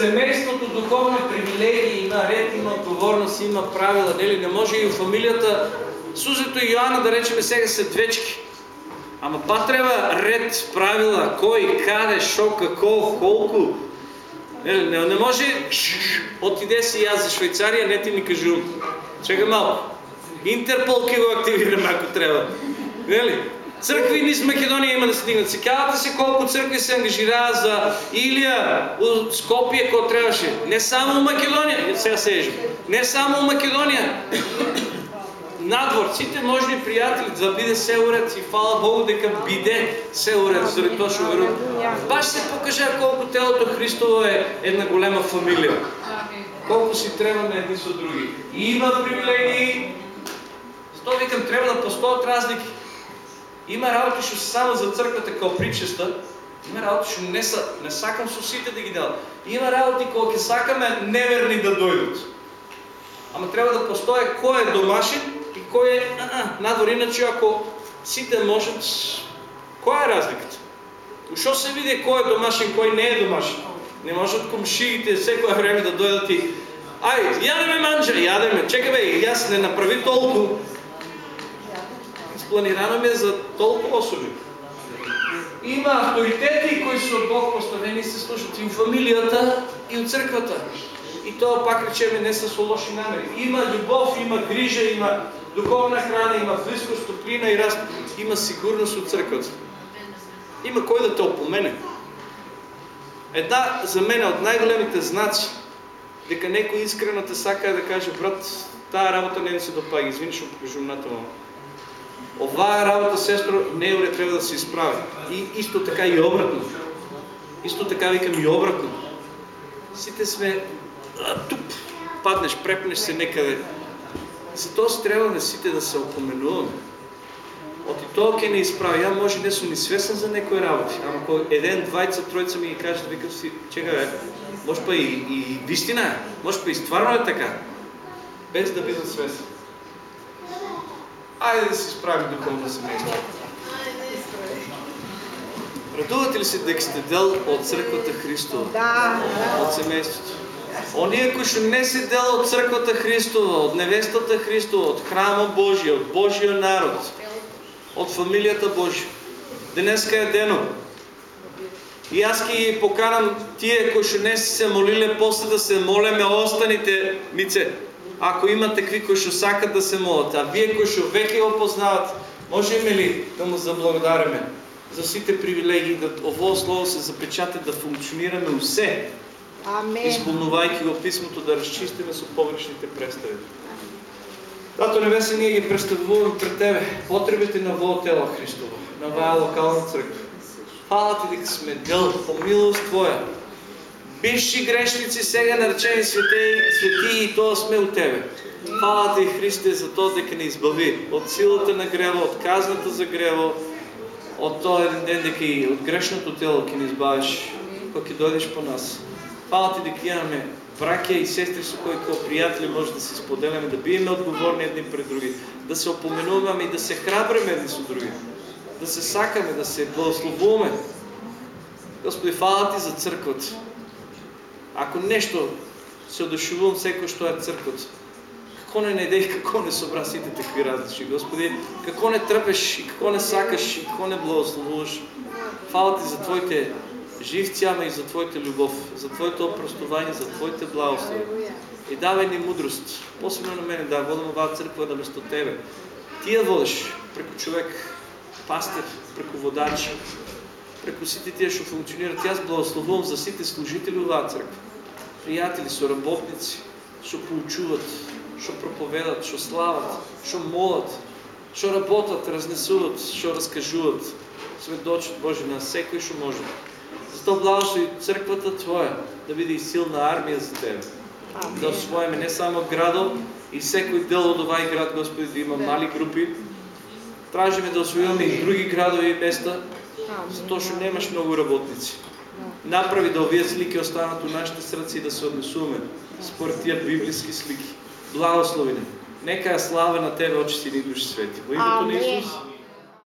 Speaker 1: семейството духовни привилегии, има ред, има отговорност, има правила, нели? Не може и в фамилията Сузето и Йоанна да речеме сега се двечки. Ама па треба ред, правила, кој, каде, шо, како, колку. Не, не, не може, отиде си јас за Швейцарија, не ти ни кажувам. Чекай малко. Интерпол ќе го активираме ако треба. Нели? Цркви низ Македонија има да се дигнат. Секавате се колку цркви се ангажираа за Илија, у Скопје кој требаше. Не само у Македонија, сега се ежим. Не само у Македонија. Надвор, сите можни пријатели да биде се уред и фала Богу дека биде се уред, заради тоа што верувам. Баш се покажа колку телото Христово е една голема фамилија. Колку си требаме едни со други. Има привилегии, Затоа викам, треба да постоят разлики. Има работи се само за црквата како причеста, има работи што не са, не сакам со сите да ги делам. Има работи ќе сакаме неверни да дојдат. Ама треба да постои кој е домашен и кој е а, а, надвор. Иначе ако сите можат, која е разликата? Ушо се види кој е домашен, кој не е домашен? Не можат комшиите секое време да дојдат и Ај, јадеме манџа, јадеме, чекай бе, јас не направи толку, планирано ми е за толкова особи. Има авторитети кои се од Бог поставени и се слушат и в фамилията, и от църквата. И тоа пак речеме не са со лоши намери. Има любов, има грижа, има духовна храна, има близкост, топлина и раст. Има сигурност от църквата. Има кой да те опомене. Една за мен от най-големите знаци, дека некој искрено те сака е да каже, брат, таа работа не ни се допаѓа, извини, што покажувам на това. Оваа работа, сестро, не треба да се изправи. И исто така и обратно. Исто така викам и обратно. Сите сме туп, паднеш, препнеш се некъде. Затоа се трябва на сите да се опоменуваме. От и тоа ке не изправи. Ја може не сум свесен за некои работи, ама ако еден, двајца, тројца ми ги кажат, викам си, чека бе, може па и, и вистина, може па и стварно е така, без да бидам свесен. Айде да се справим духовно семейство. Радувате ли се дека сте дел от църквата Христова?
Speaker 3: Да.
Speaker 1: От семейството. Оние кои што не се дел от църквата Христова, от невестата Христова, от храма Божия, от Божия народ, от фамилията Божия. Денеска е дено. И аз ги поканам тие кои што не се молиле после да се молеме останите мице ако има такви кои што сакат да се молат, а вие кои што веќе го познават, можеме ли да му заблагодариме за сите привилегии, да ово слово се запечата, да функционираме усе,
Speaker 3: Амен.
Speaker 1: изпълнувајќи го писмото, да разчистиме со погрешните представи. Тато Небесе, ние ги представуваме пред Тебе потребите на во тело Христово, на ваа локална црква. Фала Ти дека сме дел по милост Твоја. Бивши грешници, сега наречени свети, свети и то сме от Тебе. Фала Ти, Христе, за то дека ни избави от силата на грева, от казната за грева, от този ден дека и от грешното тело ќе ни избавиш, кога ќе дойдеш по нас. Фала Ти дека имаме браќа и сестри со кои како пријатели може да се споделяме, да биеме отговорни едни пред други, да се опоменуваме и да се храбриме едни со други, да се сакаме, да се благословуваме. Господи, фала Ти за црквата. Ако нещо се одушевувам секој што е црквата, како не најдеј, како не собра сите такви различни, Господи, како не трпеш и како не сакаш и како не благословуваш. Фала Ти за Твоите живци, ама и за Твоята любов, за Твоето опростование, за Твоите благослови. И давай ни мудрост, посебно на мене, да водам оваа црква да место Тебе. Ти я водиш преко човек, пастир, преко водач, преко сите тие што функционират. Јас благословувам за сите служители оваа црква. Пријатели, соработници, што поучуват, што проповедат, што слават, што молат, што работат, разнесуват, што раскажуват, сведочат Боже на секој што може. Затоа благослови црквата Твоја да биде и силна армија за Тебе. Да освоиме не само градов и секој дел од овај град, Господи, да има мали групи. Тражиме да освојуваме и други градови и места, затоа што немаш многу работници. Направи да овие слики останат у нашите срци и да се однесуваме според тия библиски слики. Благослови ни. Нека е слава на Тебе, Очи Сини и Душ Свети. Во името на. Исус.